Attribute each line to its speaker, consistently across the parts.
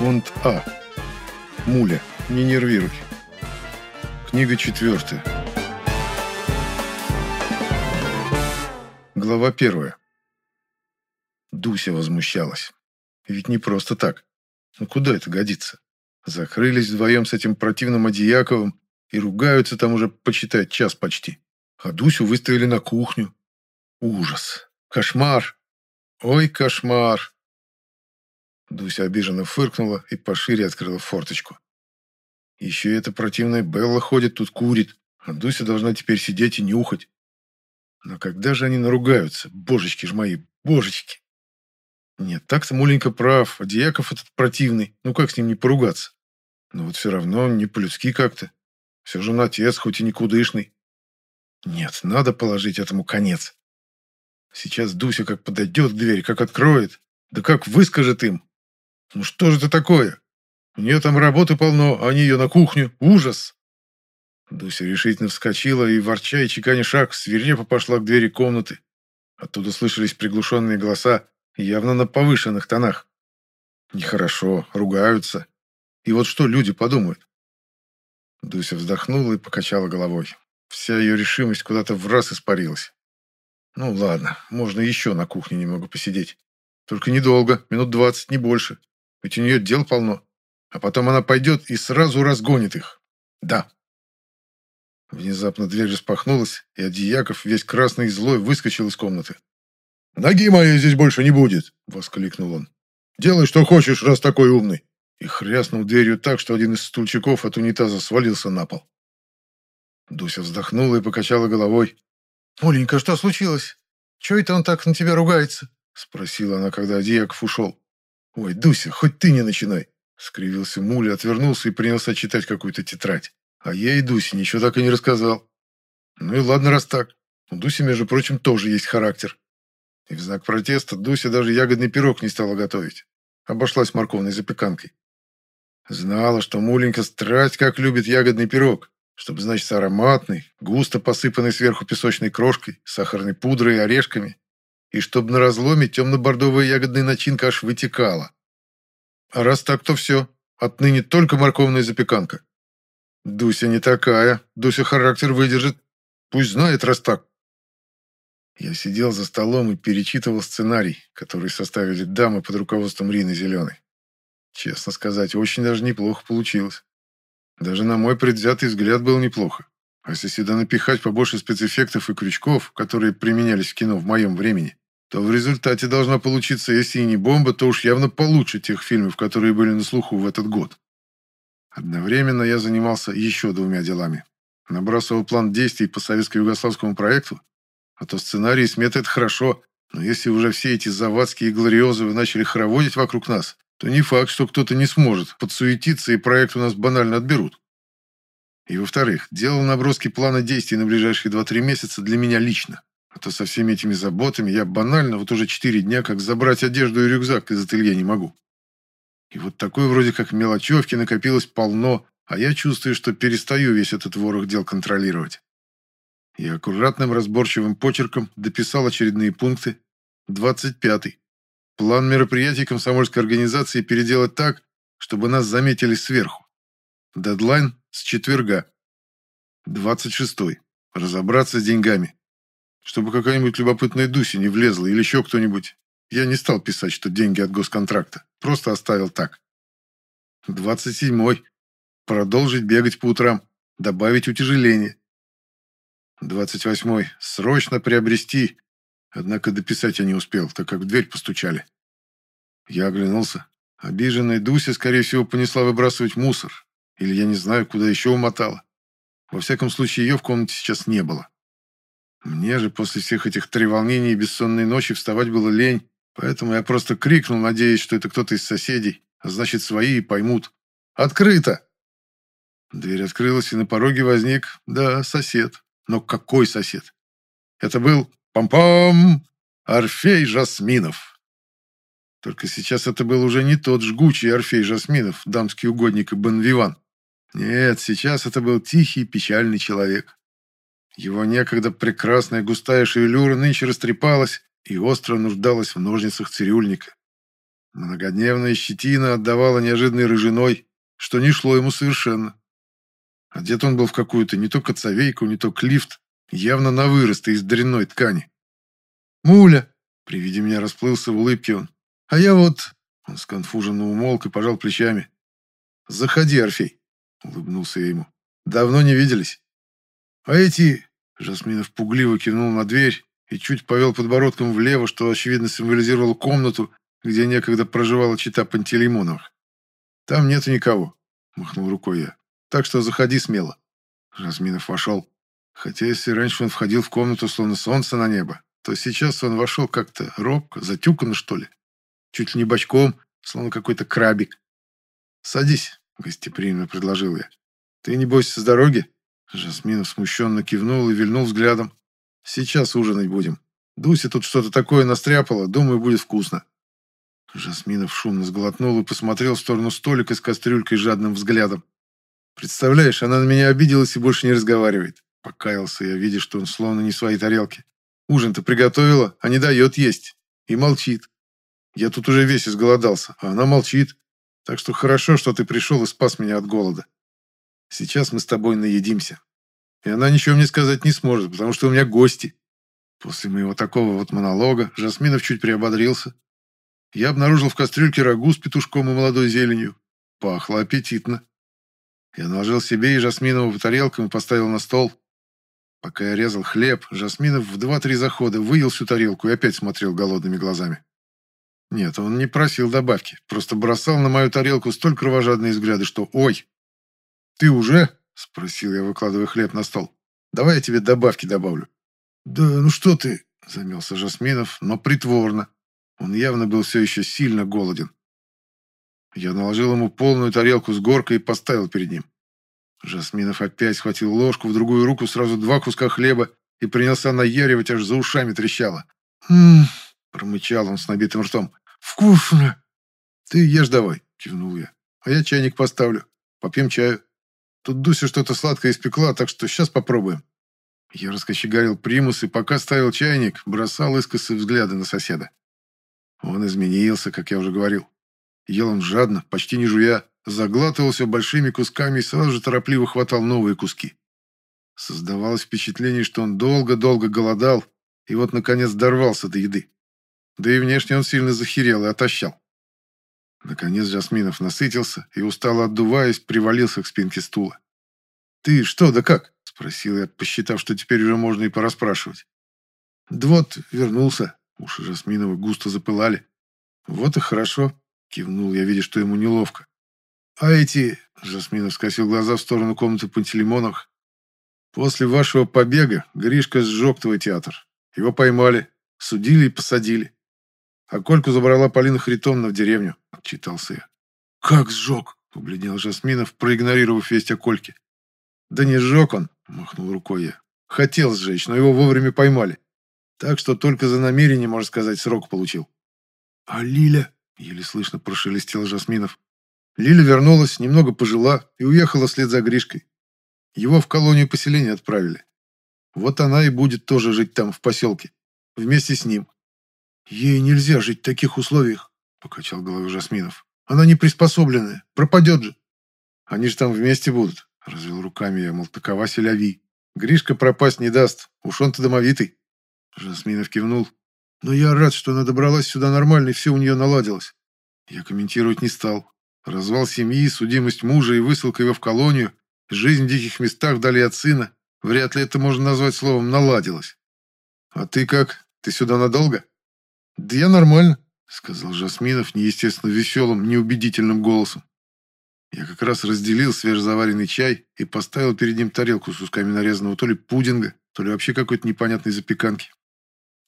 Speaker 1: Фонд А. Муля. Не нервируй. Книга четвертая. Глава первая. Дуся возмущалась. Ведь не просто так. Ну куда это годится? Закрылись вдвоем с этим противным Адияковым и ругаются там уже, почитать час почти. А Дусю выставили на кухню. Ужас. Кошмар. Ой, кошмар. Дуся обиженно фыркнула и пошире открыла форточку. Еще и эта противная Белла ходит тут курит, а Дуся должна теперь сидеть и нюхать. Но когда же они наругаются? Божечки ж мои, божечки! Нет, так-то Муленька прав, а Дьяков этот противный, ну как с ним не поругаться? Но вот все равно не по-людски как-то. Все же он отец, хоть и никудышный. Нет, надо положить этому конец. Сейчас Дуся как подойдет к двери, как откроет, да как выскажет им. Ну что же это такое? У нее там работы полно, а они ее на кухню. Ужас! Дуся решительно вскочила и, ворча и чеканя шаг, свирепо пошла к двери комнаты. Оттуда слышались приглушенные голоса, явно на повышенных тонах. Нехорошо, ругаются. И вот что люди подумают? Дуся вздохнула и покачала головой. Вся ее решимость куда-то в раз испарилась. Ну ладно, можно еще на кухне немного посидеть. Только недолго, минут двадцать, не больше. Ведь у нее дел полно. А потом она пойдет и сразу разгонит их. Да. Внезапно дверь распахнулась, и Адияков, весь красный и злой, выскочил из комнаты. «Ноги моей здесь больше не будет!» — воскликнул он. «Делай, что хочешь, раз такой умный!» И хряснул дверью так, что один из стульчиков от унитаза свалился на пол. Дуся вздохнула и покачала головой. «Оленька, что случилось? Чего это он так на тебя ругается?» — спросила она, когда Адияков ушел. «Ой, Дуся, хоть ты не начинай!» — скривился Муля, отвернулся и принялся читать какую-то тетрадь. А я и Дусе ничего так и не рассказал. Ну и ладно, раз так. У Дуси, между прочим, тоже есть характер. И в знак протеста Дуся даже ягодный пирог не стала готовить. Обошлась морковной запеканкой. Знала, что Муленька страсть как любит ягодный пирог, чтобы, значит, ароматный, густо посыпанный сверху песочной крошкой, сахарной пудрой и орешками, и чтобы на разломе темно-бордовая ягодная начинка аж вытекала. А раз так, то все. Отныне только морковная запеканка. Дуся не такая. Дуся характер выдержит. Пусть знает, раз так. Я сидел за столом и перечитывал сценарий, который составили дамы под руководством Рины Зеленой. Честно сказать, очень даже неплохо получилось. Даже на мой предвзятый взгляд было неплохо. А если сюда напихать побольше спецэффектов и крючков, которые применялись в кино в моем времени, то в результате должна получиться, если и не бомба, то уж явно получше тех фильмов, которые были на слуху в этот год. Одновременно я занимался еще двумя делами. Набрасывал план действий по советско-югославскому проекту, а то сценарий и смета – это хорошо, но если уже все эти Завадские и Глориозовы начали хороводить вокруг нас, то не факт, что кто-то не сможет подсуетиться, и проект у нас банально отберут. И во-вторых, делал наброски плана действий на ближайшие 2-3 месяца для меня лично. А то со всеми этими заботами я банально вот уже 4 дня как забрать одежду и рюкзак из ателье не могу. И вот такой вроде как мелочевки накопилось полно, а я чувствую, что перестаю весь этот ворох дел контролировать. И аккуратным разборчивым почерком дописал очередные пункты. 25. План мероприятий комсомольской организации переделать так, чтобы нас заметили сверху. Дедлайн с четверга. 26. Разобраться с деньгами. Чтобы какая-нибудь любопытная Дуся не влезла или еще кто-нибудь. Я не стал писать, что деньги от госконтракта. Просто оставил так. 27. Продолжить бегать по утрам. Добавить утяжеление. 28. Срочно приобрести. Однако дописать я не успел, так как в дверь постучали. Я оглянулся. Обиженная Дуся, скорее всего, понесла выбрасывать мусор. Или я не знаю, куда еще умотала. Во всяком случае, ее в комнате сейчас не было. Мне же после всех этих треволнений и бессонной ночи вставать было лень, поэтому я просто крикнул, надеясь, что это кто-то из соседей, а значит, свои и поймут. «Открыто!» Дверь открылась, и на пороге возник, да, сосед. Но какой сосед? Это был, пам-пам, Орфей Жасминов. Только сейчас это был уже не тот жгучий Орфей Жасминов, дамский угодник и Бенвиван. Нет, сейчас это был тихий, печальный человек. Его некогда прекрасная густая шевелюра нынче растрепалась и остро нуждалась в ножницах цирюльника. Многодневная щетина отдавала неожиданной рыжиной, что не шло ему совершенно. Одет он был в какую-то не то коцовейку, не то клифт, явно на вырост из дрянной ткани. «Муля!» — при виде меня расплылся в улыбке он. «А я вот...» — он сконфуженно умолк и пожал плечами. «Заходи, Орфей!» — улыбнулся я ему. «Давно не виделись». «А эти...» — Жасминов пугливо кивнул на дверь и чуть повел подбородком влево, что, очевидно, символизировало комнату, где некогда проживала чита Пантелеймоновых. «Там нету никого», — махнул рукой я. «Так что заходи смело». Жасминов вошел. Хотя если раньше он входил в комнату, словно солнце на небо, то сейчас он вошел как-то робко, затюканно, что ли. Чуть ли не бочком, словно какой-то крабик. «Садись», — гостеприимно предложил я. «Ты не бойся с дороги?» Жасминов смущенно кивнул и вильнул взглядом. «Сейчас ужинать будем. Дуся тут что-то такое настряпала, думаю, будет вкусно». Жасминов шумно сглотнул и посмотрел в сторону столика с кастрюлькой жадным взглядом. «Представляешь, она на меня обиделась и больше не разговаривает». Покаялся я, видя, что он словно не своей тарелке. Ужин-то приготовила, а не дает есть. И молчит. Я тут уже весь изголодался, а она молчит. Так что хорошо, что ты пришел и спас меня от голода. Сейчас мы с тобой наедимся. И она ничего мне сказать не сможет, потому что у меня гости. После моего такого вот монолога Жасминов чуть приободрился. Я обнаружил в кастрюльке рагу с петушком и молодой зеленью. Пахло аппетитно. Я наложил себе и Жасминову по тарелкам и поставил на стол. Пока я резал хлеб, Жасминов в два-три захода выел всю тарелку и опять смотрел голодными глазами. Нет, он не просил добавки, просто бросал на мою тарелку столь кровожадные взгляды, что «Ой!» «Ты уже?» – спросил я, выкладывая хлеб на стол. «Давай я тебе добавки добавлю». «Да ну что ты?» – замялся Жасминов, но притворно. Он явно был все еще сильно голоден. Я наложил ему полную тарелку с горкой и поставил перед ним. Жасминов опять схватил ложку, в другую руку сразу два куска хлеба и принялся наяривать, аж за ушами трещало. «М-м-м», промычал он с набитым ртом. «Вкусно!» «Ты ешь давай», — кивнул я. «А я чайник поставлю. Попьем чаю. Тут Дуся что-то сладкое испекла, так что сейчас попробуем». Я раскочегарил примус и пока ставил чайник, бросал искосы взгляды на соседа. Он изменился, как я уже говорил. Ел он жадно, почти не жуя, заглатывался большими кусками и сразу же торопливо хватал новые куски. Создавалось впечатление, что он долго-долго голодал и вот, наконец, дорвался до еды. Да и внешне он сильно захерел и отощал. Наконец Жасминов насытился и, устало отдуваясь, привалился к спинке стула. «Ты что, да как?» – спросил я, посчитав, что теперь уже можно и пораспрашивать. «Да вот, вернулся». Уши Жасминова густо запылали. «Вот и хорошо», – кивнул я, видя, что ему неловко. «А эти...» – Жасминов скосил глаза в сторону комнаты Пантелеймоновых. «После вашего побега Гришка сжег твой театр. Его поймали, судили и посадили. А Кольку забрала Полина Харитоновна в деревню», – отчитался я. «Как сжег?» – побледнел Жасминов, проигнорировав весть о Кольке. «Да не сжег он», – махнул рукой я. «Хотел сжечь, но его вовремя поймали. Так что только за намерение, можно сказать, срок получил». «А Лиля?» – еле слышно прошелестел Жасминов. Лиля вернулась, немного пожила и уехала вслед за Гришкой. Его в колонию поселения отправили. Вот она и будет тоже жить там, в поселке. Вместе с ним. «Ей нельзя жить в таких условиях», — покачал головой Жасминов. «Она не приспособленная. Пропадет же». «Они же там вместе будут», — развел руками я, мол, такова селяви. «Гришка пропасть не даст. Уж он-то домовитый». Жасминов кивнул. «Но я рад, что она добралась сюда нормально и все у нее наладилось». Я комментировать не стал. Развал семьи, судимость мужа и высылка его в колонию, жизнь в диких местах вдали от сына. Вряд ли это можно назвать словом «наладилось». «А ты как? Ты сюда надолго?» «Да я нормально», — сказал Жасминов неестественно веселым, неубедительным голосом. Я как раз разделил свежезаваренный чай и поставил перед ним тарелку с кусками нарезанного то ли пудинга, то ли вообще какой-то непонятной запеканки.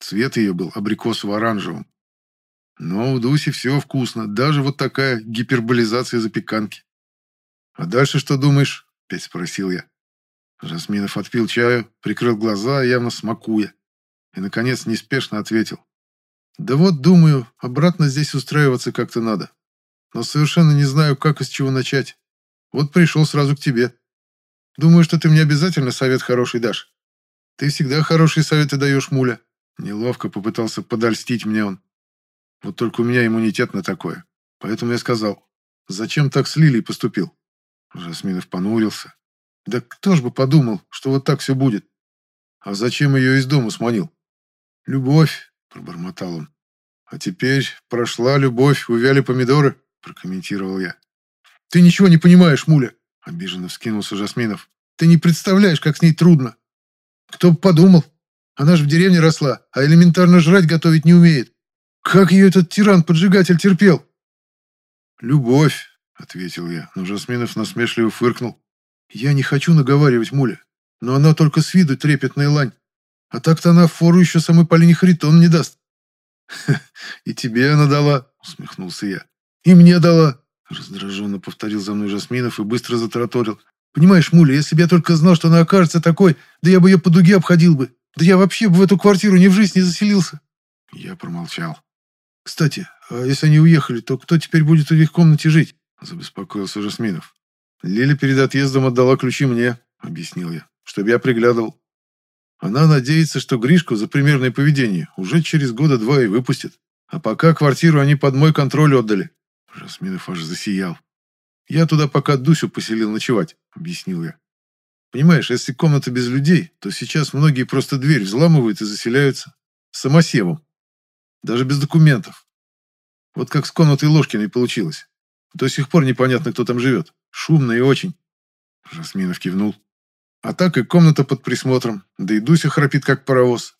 Speaker 1: Цвет ее был абрикосово-оранжевым, но у Дуси все вкусно, даже вот такая гиперболизация запеканки. «А дальше что думаешь?» – опять спросил я. Жасминов отпил чаю, прикрыл глаза, явно смакуя. И, наконец, неспешно ответил. «Да вот, думаю, обратно здесь устраиваться как-то надо. Но совершенно не знаю, как и с чего начать. Вот пришел сразу к тебе. Думаю, что ты мне обязательно совет хороший дашь. Ты всегда хорошие советы даешь, муля». Неловко попытался подольстить мне он. Вот только у меня иммунитет на такое. Поэтому я сказал, зачем так с Лилией поступил? Жасминов понурился. Да кто ж бы подумал, что вот так все будет? А зачем ее из дома сманил? Любовь, пробормотал он. А теперь прошла любовь, увяли помидоры, прокомментировал я. Ты ничего не понимаешь, Муля, обиженно вскинулся Жасминов. Ты не представляешь, как с ней трудно. Кто бы подумал, она же в деревне росла, а элементарно жрать готовить не умеет. Как ее этот тиран-поджигатель терпел? Любовь, ответил я, но Жасминов насмешливо фыркнул. Я не хочу наговаривать Муля, но она только с виду трепетная лань. А так-то она фору еще самой Полине Харитон не даст. «И тебе она дала», — усмехнулся я. «И мне дала», — раздраженно повторил за мной Жасминов и быстро затараторил. «Понимаешь, Муля, если бы я только знал, что она окажется такой, да я бы ее по дуге обходил бы. Да я вообще бы в эту квартиру ни в жизнь не заселился». Я промолчал. «Кстати, а если они уехали, то кто теперь будет в их комнате жить?» — забеспокоился Жасминов. «Лиля перед отъездом отдала ключи мне», — объяснил я, — «чтобы я приглядывал. Она надеется, что Гришку за примерное поведение уже через года два и выпустит. А пока квартиру они под мой контроль отдали». Жасминов аж засиял. «Я туда пока Дусю поселил ночевать», — объяснил я. «Понимаешь, если комната без людей, то сейчас многие просто дверь взламывают и заселяются. Самосевом. Даже без документов. Вот как с комнатой Ложкиной получилось. До сих пор непонятно, кто там живет. Шумно и очень. Жасминов кивнул. А так и комната под присмотром. Да и Дуся храпит, как паровоз.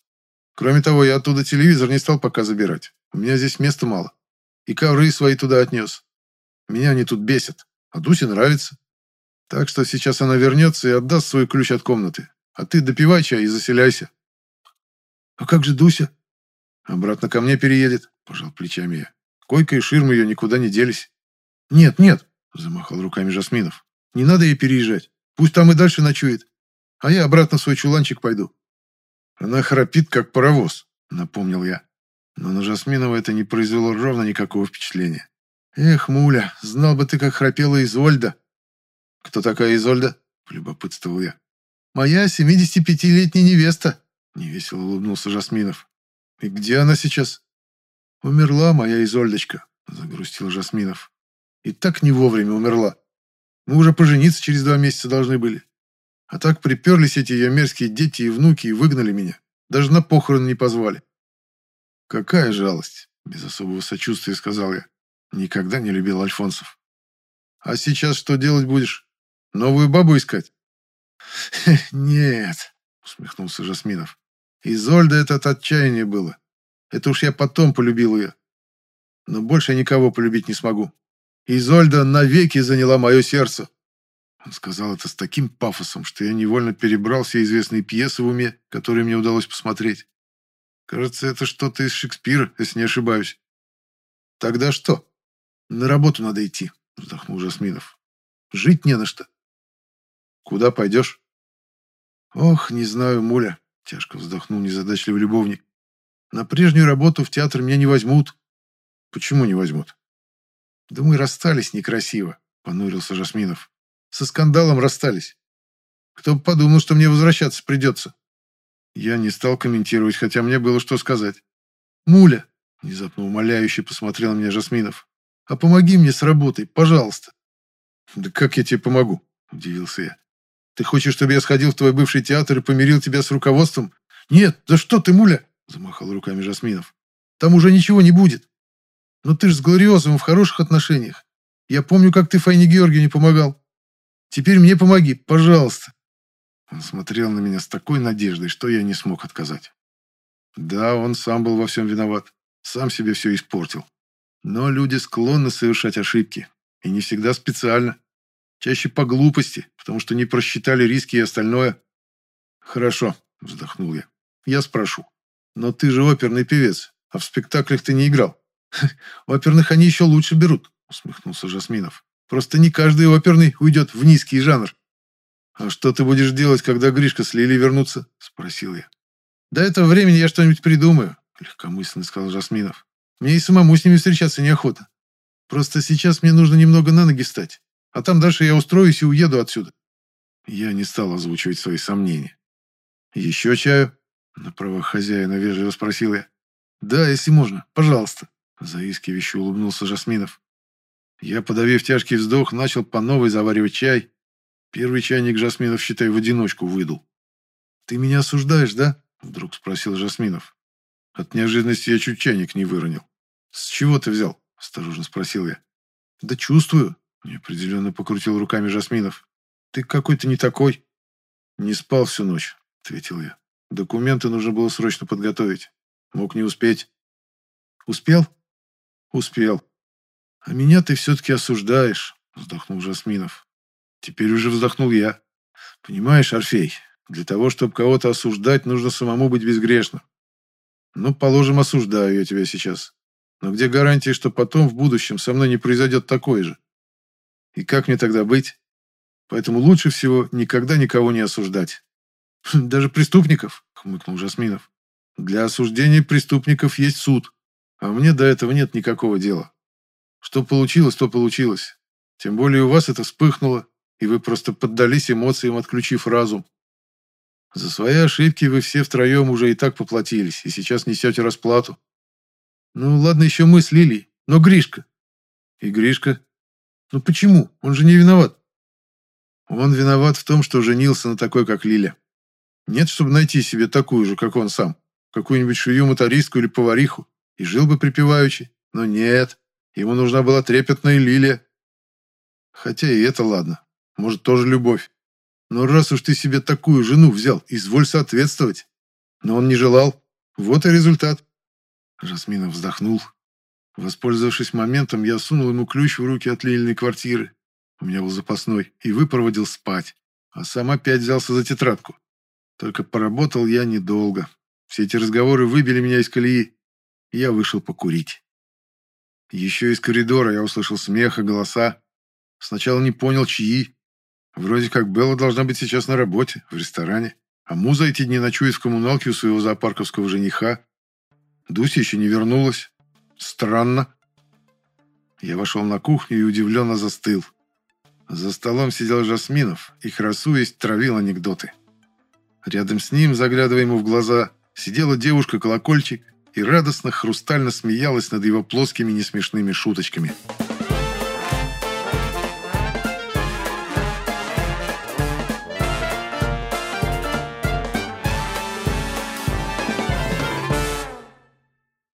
Speaker 1: Кроме того, я оттуда телевизор не стал пока забирать. У меня здесь места мало. И ковры свои туда отнес. Меня они тут бесят. А Дусе нравится. Так что сейчас она вернется и отдаст свой ключ от комнаты. А ты допивай чай и заселяйся. А как же Дуся? Обратно ко мне переедет, пожал плечами я. Койка и ширма ее никуда не делись. Нет, нет, замахал руками Жасминов. Не надо ей переезжать. Пусть там и дальше ночует. А я обратно в свой чуланчик пойду. Она храпит, как паровоз, напомнил я. Но на Жасминова это не произвело ровно никакого впечатления. Эх, муля, знал бы ты, как храпела Изольда. Кто такая Изольда? Полюбопытствовал я. Моя 75-летняя невеста, невесело улыбнулся Жасминов. «И где она сейчас?» «Умерла моя Изольдочка», — загрустил Жасминов. «И так не вовремя умерла. Мы уже пожениться через два месяца должны были. А так приперлись эти ее мерзкие дети и внуки и выгнали меня. Даже на похороны не позвали». «Какая жалость!» — без особого сочувствия сказал я. Никогда не любил Альфонсов. «А сейчас что делать будешь? Новую бабу искать?» «Нет», — усмехнулся Жасминов. Изольда это от отчаяния было. Это уж я потом полюбил ее. Но больше я никого полюбить не смогу. Изольда навеки заняла мое сердце. Он сказал это с таким пафосом, что я невольно перебрал все известные пьесы в уме, которые мне удалось посмотреть. Кажется, это что-то из Шекспира, если не ошибаюсь. Тогда что? На работу надо идти, вздохнул Жасминов. Жить не на что. Куда пойдешь? Ох, не знаю, Муля. Тяжко вздохнул незадачливый любовник. На прежнюю работу в театр меня не возьмут. Почему не возьмут? Да мы расстались некрасиво, понурился Жасминов. Со скандалом расстались. Кто бы подумал, что мне возвращаться придется. Я не стал комментировать, хотя мне было что сказать. «Муля!» – внезапно умоляюще посмотрел на меня Жасминов. «А помоги мне с работой, пожалуйста!» «Да как я тебе помогу?» – удивился я. Ты хочешь, чтобы я сходил в твой бывший театр и помирил тебя с руководством? Нет, да что ты, муля!» Замахал руками Жасминов. «Там уже ничего не будет. Но ты ж с Глориозовым в хороших отношениях. Я помню, как ты Файне Георгиевне помогал. Теперь мне помоги, пожалуйста». Он смотрел на меня с такой надеждой, что я не смог отказать. Да, он сам был во всем виноват. Сам себе все испортил. Но люди склонны совершать ошибки. И не всегда специально. Чаще по глупости, потому что не просчитали риски и остальное. Хорошо, вздохнул я. Я спрошу. Но ты же оперный певец, а в спектаклях ты не играл. Оперных они еще лучше берут, усмехнулся Жасминов. Просто не каждый оперный уйдет в низкий жанр. «А что ты будешь делать, когда Гришка с Лилей вернутся?» – спросил я. «До этого времени я что-нибудь придумаю», – легкомысленно сказал Жасминов. «Мне и самому с ними встречаться неохота. Просто сейчас мне нужно немного на ноги встать. А там дальше я устроюсь и уеду отсюда. Я не стал озвучивать свои сомнения. «Еще чаю?» На правах хозяина вежливо спросил я. «Да, если можно, пожалуйста», Заискивающе улыбнулся Жасминов. Я, подавив тяжкий вздох, начал по новой заваривать чай. Первый чайник Жасминов, считай, в одиночку выдул. «Ты меня осуждаешь, да?» — вдруг спросил Жасминов. От неожиданности я чуть чайник не выронил. «С чего ты взял?» — осторожно спросил я. «Да чувствую», — неопределенно покрутил руками Жасминов. «Ты какой-то не такой». «Не спал всю ночь», — ответил я. «Документы нужно было срочно подготовить. Мог не успеть». «Успел?» «Успел». «А меня ты все-таки осуждаешь», — вздохнул Жасминов. Теперь уже вздохнул я. «Понимаешь, Орфей, для того, чтобы кого-то осуждать, нужно самому быть безгрешным. Ну, положим, осуждаю я тебя сейчас. Но где гарантия, что потом, в будущем, со мной не произойдет такое же? И как мне тогда быть? Поэтому лучше всего никогда никого не осуждать. Даже преступников, хмыкнул Жасминов. Для осуждения преступников есть суд, а мне до этого нет никакого дела. Что получилось, то получилось. Тем более у вас это вспыхнуло, и вы просто поддались эмоциям, отключив разум. За свои ошибки вы все втроем уже и так поплатились, и сейчас несете расплату. Ну, ладно, еще мы с Лилией, но Гришка. И Гришка? Ну почему? Он же не виноват. Он виноват в том, что женился на такой, как Лиля. Нет, чтобы найти себе такую же, как он сам, какую-нибудь швею-мотористку или повариху, и жил бы припеваючи. Но нет, ему нужна была трепетная Лилия. Хотя и это ладно. Может, тоже любовь. Но раз уж ты себе такую жену взял, изволь соответствовать. Но он не желал. Вот и результат. Жасминов вздохнул. Воспользовавшись моментом, я сунул ему ключ в руки от Лилиной квартиры. У меня был запасной. И выпроводил спать. А сам опять взялся за тетрадку. Только поработал я недолго. Все эти разговоры выбили меня из колеи. Я вышел покурить. Еще из коридора я услышал смех и голоса. Сначала не понял, чьи. Вроде как Белла должна быть сейчас на работе, в ресторане, а Муза эти дни ночует в коммуналке у своего зоопарковского жениха. Дуся еще не вернулась. Странно. Я вошел на кухню и удивленно застыл. За столом сидел Жасминов и, красуясь, травил анекдоты. Рядом с ним, заглядывая ему в глаза, сидела девушка-колокольчик и радостно хрустально смеялась над его плоскими несмешными шуточками.